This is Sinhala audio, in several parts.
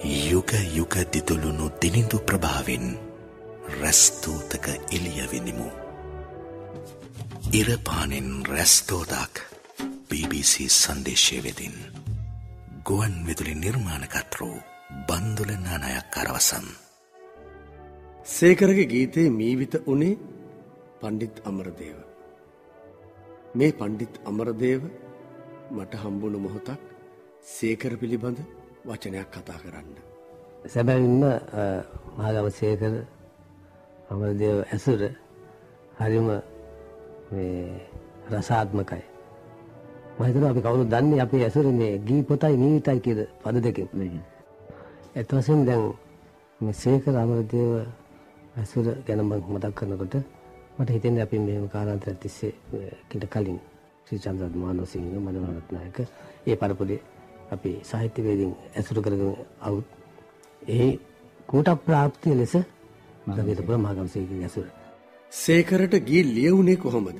යුග යුග දිදුළුණු දිනිඳු ප්‍රභාවෙන් රැස්තූතක එලියවෙනිමු. ඉරපානෙන් රැස්තෝදක් BBC සංදේශය වෙදින්. ගුවන් විදුලි නිර්මාණකත්රූ බන්දුල නානයක් කරවසම්. සේකරගේ ගීතයේ මීවිත වනේ පණ්ඩිත් අමරදේව. මේ පණ්ඩිත් අමරදේව මට හම්බුණු මොහොතක් සේකර පිළිබඳ වචනයක් කතා කරන්න. සැබැවින්ම මහගම සේකර අමරදේව ඇසුර හරිම රසාත්මකයි. මහිතන අපි කවුරු දන්නේ අපේ ඇසුර මේ ගී පොතයි නීවිතයි කියද පද දෙකින්. ඇත්වසෙන් දැන් මේ සේකර අමරදේව ඇසුර ගැන මතක් කරනකොට මට හිතෙන් අපි මෙම කාරන්තර තිස්සේ කිට කලින් ශ්‍රී චන්ද්‍රත් මානවසිංහ මනවරත්නායක ඒ පරපුරේ අපි සාහිත්‍යවේදින් ඇසුරු කරගෙන අවුත් ඒ කූට ප්‍රාප්තිය ලෙස ගගතපුර මහගම්සේකින් ඇසුර. සේකරට ගී ලියවුණේ කොහොමද.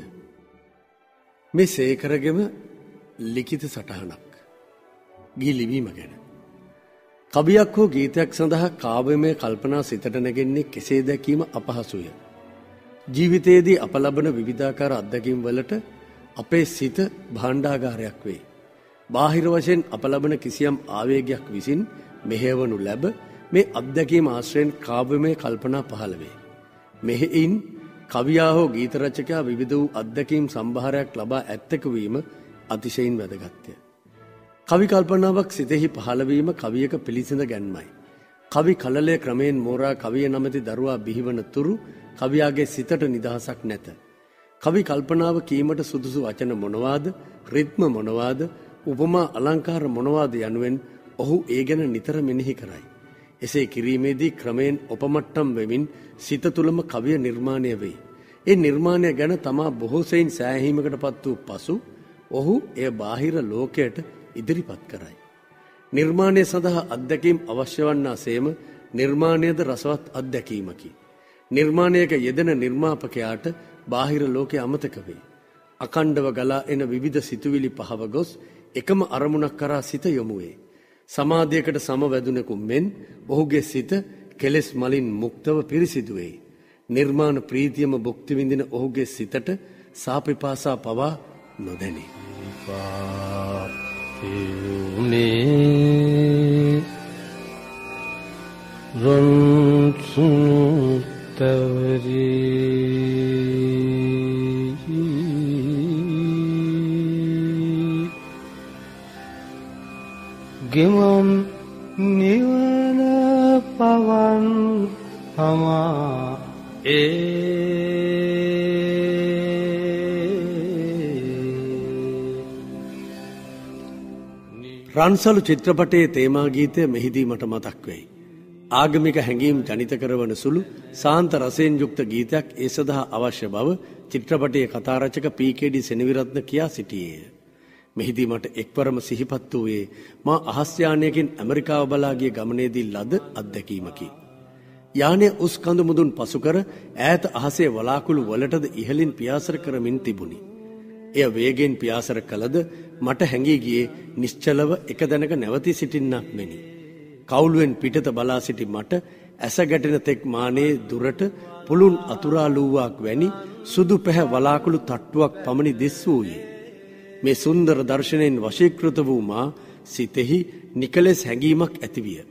මේ සේකරගෙම ලිඛිත සටහනක්. ගී ලිවීම ගැන. කවියක් හෝ ගීතයක් සඳහා කාවමය කල්පනා සිතට නැගෙන්නේ කෙසේ දැකීම අපහසුය. ජීවිතයේදී අප ලබන විවිධාකාර අත්දැකීම් වලට අපේ සිත භාණ්ඩාගාරයක් වේ. බාහිර වශයෙන් අප ලබන කිසියම් ආවේගයක් විසින් මෙහෙවනු ලැබ මේ අත්දැකීම ආශ්‍රයෙන් කාව්‍යමය කල්පනා පහළ වේ. මෙහෙයින් කවියා හෝ ගීතරචකයා විවිධ වූ අත්දැකීම් සම්භාරයක් ලබා ඇත්තක වීම අතිශයින් වැදගත්ය. කවි කල්පනාවක් සිතෙහි පහළවීම කවියක පිළිසිඳ ගැන්මයි. කවි කලලය ක්‍රමයෙන් මෝරා කවිය නමති දරුවා බිහිවන තුරු කවියාගේ සිතට නිදහසක් නැත. කවි කල්පනාව කීමට සුදුසු වචන මොනවාද රිත්ම මොනවාද උපමා අලංකාර මොනවාද යනුවෙන් ඔහු ඒ ගැන නිතර මෙනෙහි කරයි. එසේ කිරීමේදී ක්‍රමයෙන් ඔපමට්ටම් වෙමින් සිත තුළම කවිය නිර්මාණය වෙයි. ඒ නිර්මාණය ගැන තමා බොහෝසයින් සෑහීමකට පත් වූ පසු ඔහු එය බාහිර ලෝකයට ඉදිරිපත් කරයි. නිර්මාණය සඳහා අත්දැකීම් අවශ්‍ය වන්නා සේම නිර්මාණයද රසවත් අත්දැකීමකි. නිර්මාණයක යෙදෙන නිර්මාපකයාට බාහිර ලෝකය අමතක වේ. අකණ්ඩව ගලා එන විවිධ සිතුවිලි පහව ගොස් එකම අරමුණක් කරා සිත යොමුවේ. සමාධයකට සමවැදුනෙකු මෙන් ඔහුගේ සිත කෙලෙස් මලින් මුක්තව පිරිසිදුවෙයි. නිර්මාණ ප්‍රීතියම බුක්තිවිඳින ඔහුගේ සිතට සාපිපාසා පවා නොදැනේ. රොන්සුතවරී ගෙමම් නිවන පවන් හමා ඒ රන්සලු චිත්‍රපටයේ තේමාගීතය මෙහිදී මට මතක් වෙයි. ආගමික හැඟීම් ජනිත කරවන සුළු සාන්ත රසයෙන් යුක්ත ගීතයක් ඒ සඳහා අවශ්‍ය බව චිත්‍රපටයේ කතාරචක පීකේඩි සෙනවිරත්න කියා සිටියේය. මෙහිදී මට එක්වරම සිහිපත් වූයේ මා අහස්යානයකින් ඇමරිකාව බලාගිය ගමනේදී ලද අත්දැකීමකි. යානය උස් කඳු මුදුන් පසුකර ඈත අහසේ වලාකුළු වලටද ඉහලින් පියාසර කරමින් තිබුණි. එය වේගෙන් පියාසර කළද මට හැඟී ගියේ නිශ්චලව එක දැනක නැවති සිටින්නක් මෙනි. කවුළුවෙන් පිටත බලා සිටි මට ඇස ගැටෙන තෙක් මානේ දුරට පුළුන් අතුරාලූවාක් වැනි සුදු පැහැ වලාකුළු තට්ටුවක් පමණි දිස් වූයේ. මේ සුන්දර දර්ශනයෙන් වශීකෘත වූ මා සිතෙහි නිකලෙස් හැඟීමක් ඇතිවිය.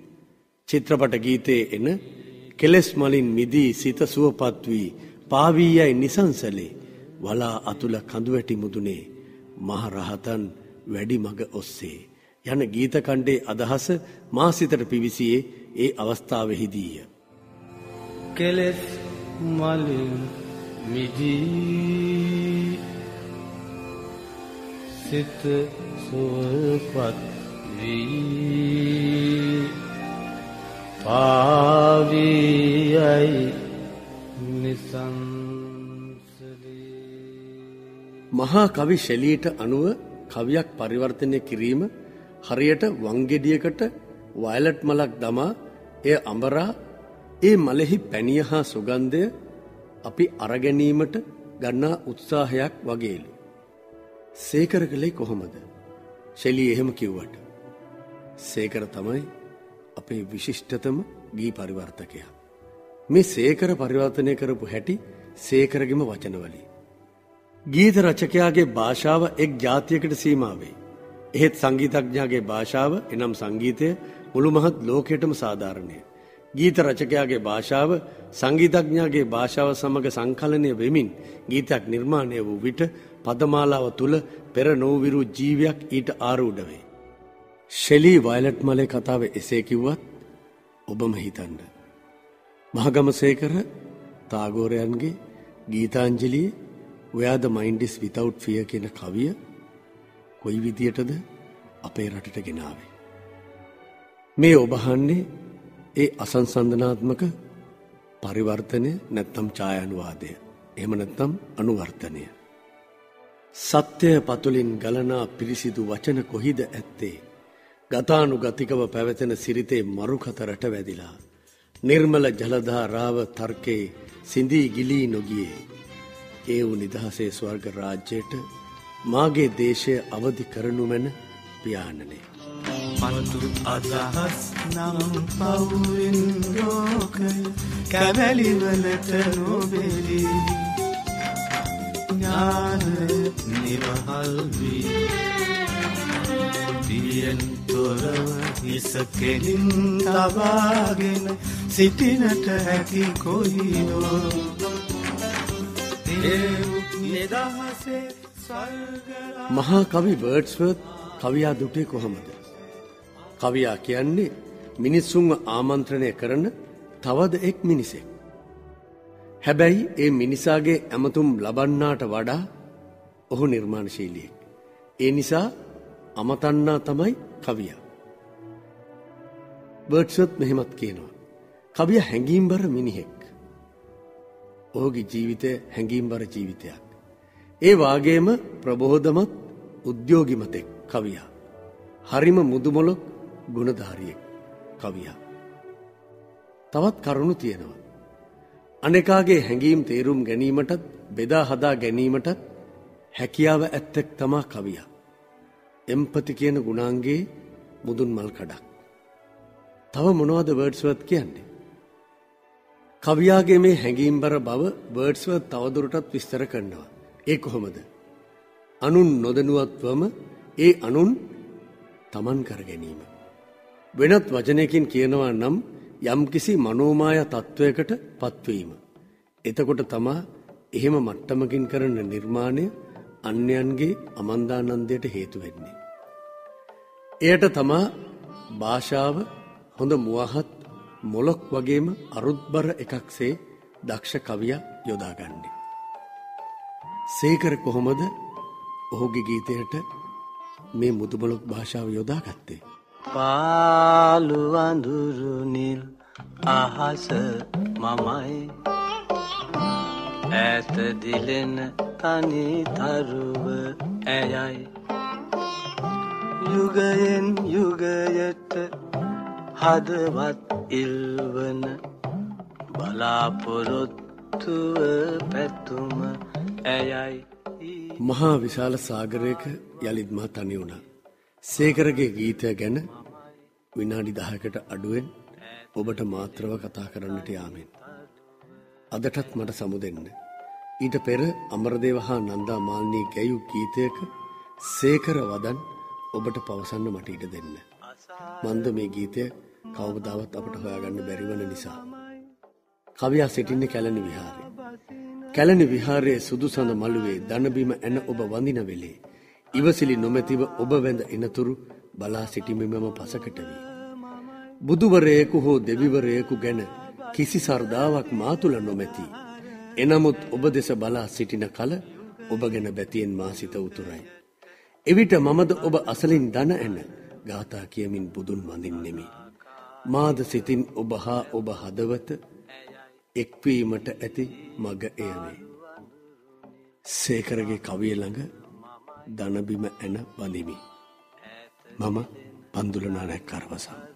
චිත්‍රපට ගීතයේ එන කෙලෙස් මලින් මිදී සිත සුවපත් වී පාවීයයි නිසංසලේ වලා අතුල කඳුවැටි මුදුනේ මහ රහතන් වැඩි මග ඔස්සේ. යන ගීතකණ්ඩේ අදහස මා සිතට පිවිසියේ ඒ අවස්ථාවෙහිදීය. කෙලෙස් මලින් මිදී සිත සුවපත් වී පාවියයි නිසංසලී මහා කවි ශෙලීට අනුව කවියක් පරිවර්තනය කිරීම හරියට වංගෙඩියකට වයලට් මලක් දමා එය අඹරා ඒ මලෙහි පැණිය හා සුගන්ධය අපි අරගැනීමට ගන්නා උත්සාහයක් වගේලු. සේකර කළේ කොහොමද. ශෙලී එහෙම කිව්වට. සේකර තමයි අප අපේ විශිෂ්ටතම ගී පරිවර්තකයා. මේ සේකර පරිවර්තනය කරපු හැටි සේකරගෙම වචනවලි. ගීත රචකයාගේ භාෂාව එක් ජාතියකට සීමාවේ. එහෙත් සංගීතඥාගේ භාෂාව එනම් සංගීතය මුළු මහත් ලෝකයටම සාධාරණය. ගීත රචකයාගේ භාෂාව සංගීතඥාගේ භාෂාව සමඟ සංකලනය වෙමින් ගීතයක් නිර්මාණය වූ විට පදමාලාව තුළ පෙර නෝවිරු ජීවයක් ඊට ආරූඩ වේ. ශෙලී වයලට් මලේ කතාව එසේ කිව්වත් ඔබම හිතන්න. මහගමසේකර තාගෝරයන්ගේ ගීතාංජලියේ ඔයාද මයින්ඩිස් විතවුට් ෆිය කියන කවිය කොයි විදියටද අපේ රටට ගෙනාවේ. මේ ඔබහන්නේ ඒ අසංසන්ධනාත්මක පරිවර්තනය නැත්තම් ඡායානුවාදය. එහෙම නැත්නම් අනුවර්තනය. සත්‍යය පතුලින් ගලනා පිරිසිදු වචන කොහිද ඇත්තේ. ගතානුගතිකව පැවතෙන සිරිතේ මරුකතරට වැදිලා. නිර්මල ජලධාරාව තර්කයේ සිඳී ගිලී නොගියේ. ඒ වූ නිදහසේ ස්වර්ග රාජ්‍යයට මාගේ දේශය අවධි කරනු මැන පියාණනේ. පතු අදහස් නම් පවුවෙන් ලෝකය කැවැලිවලට නොබෙරි ඥාන නිවහල් වී දියෙන් තොරව හිස කෙලින් තබාගෙන සිටිනට හැකි කොහිනෝ නිදහසේ මහා කවි වර්ඩ්ස්වර්ත් කවියා දුටේ කොහොමද? කවියා කියන්නේ මිනිස්සුන්ව ආමන්ත්‍රණය කරන තවද එක් මිනිසෙක්. හැබැයි ඒ මිනිසාගේ ඇමතුම් ලබන්නාට වඩා ඔහු නිර්මාණශීලියෙක්. ඒ නිසා අමතන්නා තමයි කවියා. බර්ඩ්සොත් මෙහෙමත් කියනවා. කවිය හැඟීම්බර මිනිහෙක්. ඔහුගේ ජීවිතය හැඟීම්බර ජීවිතයක්. ඒ වාගේම ප්‍රබෝධමත් උද්‍යෝගිමතෙක් කවියා. හරිම මුදුමොලොක් ගුණධාරියෙක් කවියා. තවත් කරුණු තියෙනවා. අනෙකාගේ හැඟීම් තේරුම් ගැනීමටත් බෙදා හදා ගැනීමටත් හැකියාව ඇත්තෙක් තමා කවියා. එම්පති කියන ගුණාන්ගේ මුදුන් මල් කඩක්. තව මොනවද වර්ඩ්ස්වත් කියන්නේ. කවියාගේ මේ හැඟීම්බර බව වර්ඩ්ස්වත් තවදුරටත් විස්තර කරනවා. ඒ කොහොමද. අනුන් නොදනුවත්වම ඒ අනුන් තමන් කර ගැනීම. වෙනත් වචනයකින් කියනවා නම් යම්කිසි මනෝමාය තත්ත්වයකට පත්වීම. එතකොට තමා එහෙම මට්ටමකින් කරන නිර්මාණය අන්‍යයන්ගේ අමන්දානන්දයට හේතු වෙන්නේ. එයට තමා භාෂාව හොඳ මුවහත් මොලොක් වගේම අරුත්බර එකක්සේ දක්ෂ කවිය යොදාගන්නේ. සේකර කොහොමද ඔහුගේ ගීතයට මේ මුදුබලොක් භාෂාව යොදා ගත්තේ. පාලුවඳුරුනිල් අහස මමයි ඇත දිලෙන තනි තරුව ඇයයි යුගයෙන් යුගයට හදවත් ඉල්වන බලාපොරොත්තුව පැතුම ඇයයි මහා විශාල සාගරයක යළිත් මා තනි වුණා. සේකරගේ ගීතය ගැන විනාඩි දහයකට අඩුවෙන් ඔබට මාත්‍රව කතා කරන්නට යාමෙන්. අදටත් මට සමුදෙන්න. ඊට පෙර අමරදේව හා නන්දා මාල්නී ගැයු ගීතයක සේකර වදන් ඔබට පවසන්න මට ඉඩ දෙන්න. මන්ද මේ ගීතය කවබදාවත් අපට හොයාගන්න බැරිවන නිසා. කවියා සිටින්න කැලණි විහාරය. කැලණි විහාරයේ සුදුසඳ මළුවේ දනබිම ඇන ඔබ වඳින වෙලේ. ඉවසිලි නොමැතිව ඔබ වැඳ එනතුරු බලා සිටිමිමම පසකට වී. බුදුවරයෙකු හෝ දෙවිවරයෙකු ගැන කිසි සර්දාවක් මාතුල නොමැති. එනමුත් ඔබ දෙස බලා සිටින කල ඔබ ගැන බැතියෙන් මාසිත උතුරයි. එවිට මමද ඔබ අසලින් දන ඇන ගාථා කියමින් බුදුන් වඳින්නෙමි. මාද සිතින් ඔබ හා ඔබ හදවත එක්වීමට ඇති මග එයවේ. සේකරගේ කවිය ළඟ දනබිම ඇන බඳිමි. මම පන්දුලනානැක් කරවසම්.